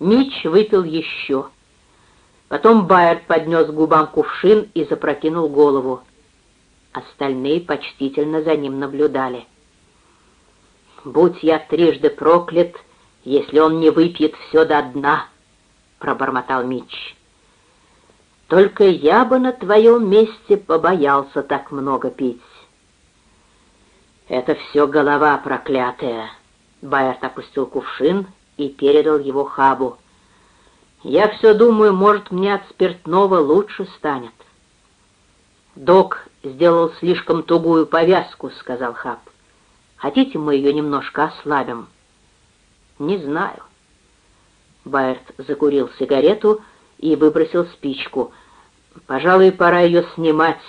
Мич выпил еще. Потом Байерд поднес губам кувшин и запрокинул голову. Остальные почтительно за ним наблюдали. «Будь я трижды проклят, если он не выпьет все до дна», — пробормотал Мич. «Только я бы на твоем месте побоялся так много пить». «Это все голова проклятая», — Байерт опустил кувшин и передал его Хабу. «Я все думаю, может, мне от спиртного лучше станет». «Док сделал слишком тугую повязку», — сказал Хаб. Хотите, мы ее немножко ослабим?» «Не знаю». Байерт закурил сигарету и выбросил спичку. «Пожалуй, пора ее снимать.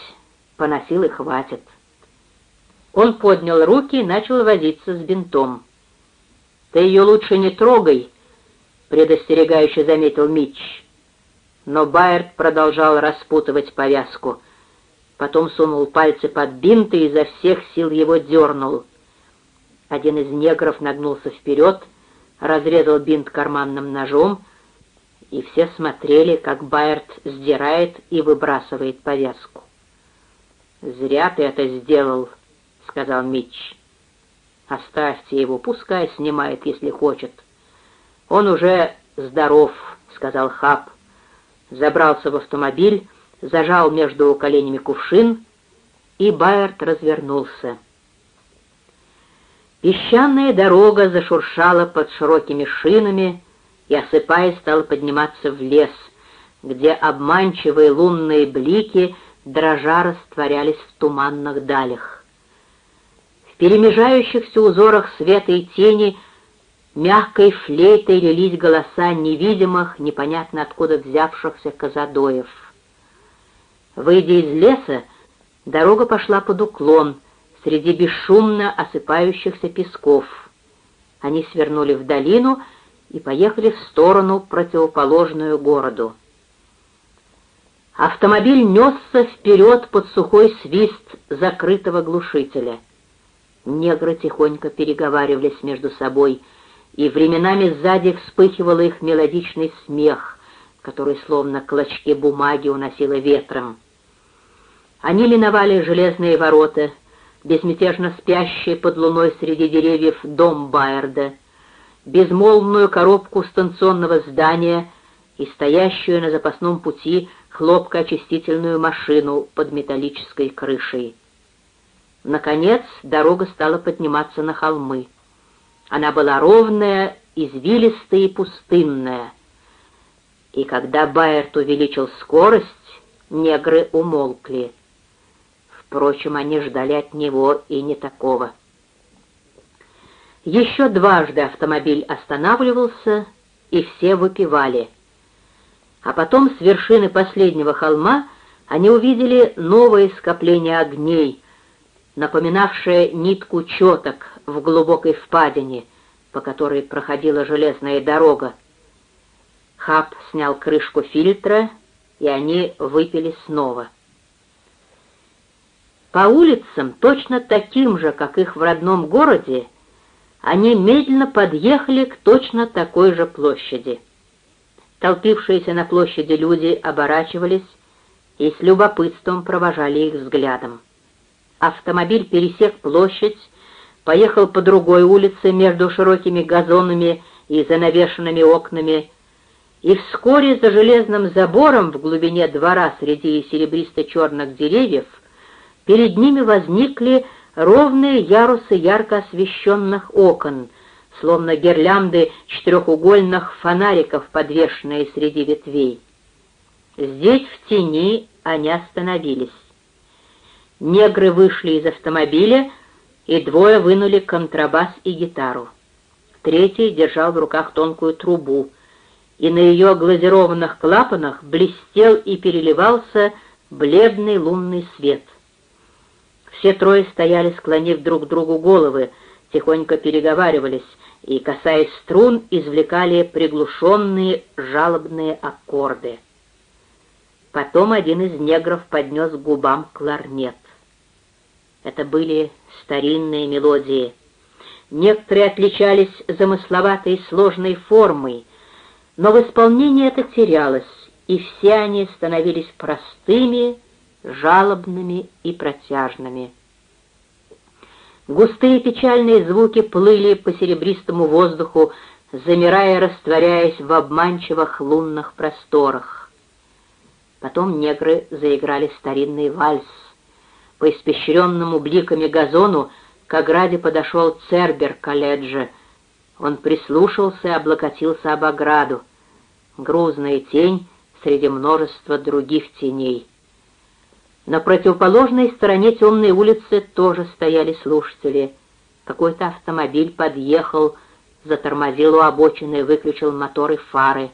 Поносил и хватит». Он поднял руки и начал возиться с бинтом. «Ты ее лучше не трогай», — предостерегающе заметил Митч. Но Байерт продолжал распутывать повязку. Потом сунул пальцы под бинт и изо всех сил его дернул. Один из негров нагнулся вперед, разрезал бинт карманным ножом, и все смотрели, как Байерт сдирает и выбрасывает повязку. «Зря ты это сделал», — сказал Митч. «Оставьте его, пускай снимает, если хочет. Он уже здоров», — сказал Хаб. Забрался в автомобиль, зажал между коленями кувшин, и Байерт развернулся. Песчаная дорога зашуршала под широкими шинами и, осыпаясь, стала подниматься в лес, где обманчивые лунные блики дрожа растворялись в туманных далях. Перемежающихся узорах света и тени мягкой флейтой лились голоса невидимых, непонятно откуда взявшихся казадоев. Выйдя из леса, дорога пошла под уклон — среди бесшумно осыпающихся песков. Они свернули в долину и поехали в сторону, противоположную городу. Автомобиль несся вперед под сухой свист закрытого глушителя. Негры тихонько переговаривались между собой, и временами сзади вспыхивал их мелодичный смех, который словно клочки бумаги уносило ветром. Они миновали железные ворота безмятежно спящий под луной среди деревьев дом Байерда, безмолвную коробку станционного здания и стоящую на запасном пути хлопкоочистительную машину под металлической крышей. Наконец дорога стала подниматься на холмы. Она была ровная, извилистая и пустынная. И когда Байерт увеличил скорость, негры умолкли — Впрочем, они ждали от него и не такого. Еще дважды автомобиль останавливался, и все выпивали. А потом с вершины последнего холма они увидели новое скопление огней, напоминавшее нитку четок в глубокой впадине, по которой проходила железная дорога. Хаб снял крышку фильтра, и они выпили снова. По улицам, точно таким же, как их в родном городе, они медленно подъехали к точно такой же площади. Толпившиеся на площади люди оборачивались и с любопытством провожали их взглядом. Автомобиль пересек площадь, поехал по другой улице между широкими газонами и занавешенными окнами, и вскоре за железным забором в глубине двора среди серебристо-черных деревьев Перед ними возникли ровные ярусы ярко освещенных окон, словно гирлянды четырехугольных фонариков, подвешенные среди ветвей. Здесь, в тени, они остановились. Негры вышли из автомобиля, и двое вынули контрабас и гитару. Третий держал в руках тонкую трубу, и на ее глазированных клапанах блестел и переливался бледный лунный свет — все трое стояли, склонив друг другу головы, тихонько переговаривались и, касаясь струн, извлекали приглушенные жалобные аккорды. Потом один из негров поднес к губам кларнет. Это были старинные мелодии. Некоторые отличались замысловатой сложной формой, Но в исполнении это терялось, и все они становились простыми, жалобными и протяжными. Густые печальные звуки плыли по серебристому воздуху, замирая растворяясь в обманчивых лунных просторах. Потом негры заиграли старинный вальс. По испещренному бликами газону к ограде подошел Цербер колледжа. Он прислушался и облокотился об ограду. Грузная тень среди множества других теней. На противоположной стороне темной улицы тоже стояли слушатели. Какой-то автомобиль подъехал, затормозил у обочины и выключил моторы фары.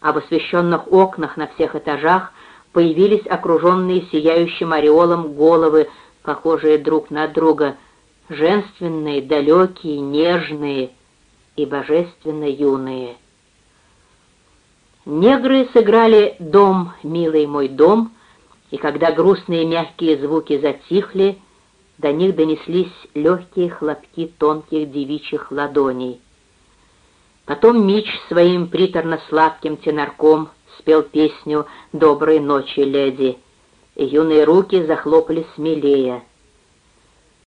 В освещенных окнах на всех этажах появились окруженные сияющим ореолом головы, похожие друг на друга, женственные, далекие, нежные и божественно юные. Негры сыграли «Дом, милый мой дом», и когда грустные мягкие звуки затихли, до них донеслись легкие хлопки тонких девичьих ладоней. Потом Мич своим приторно-сладким тенорком спел песню «Доброй ночи, леди», юные руки захлопали смелее —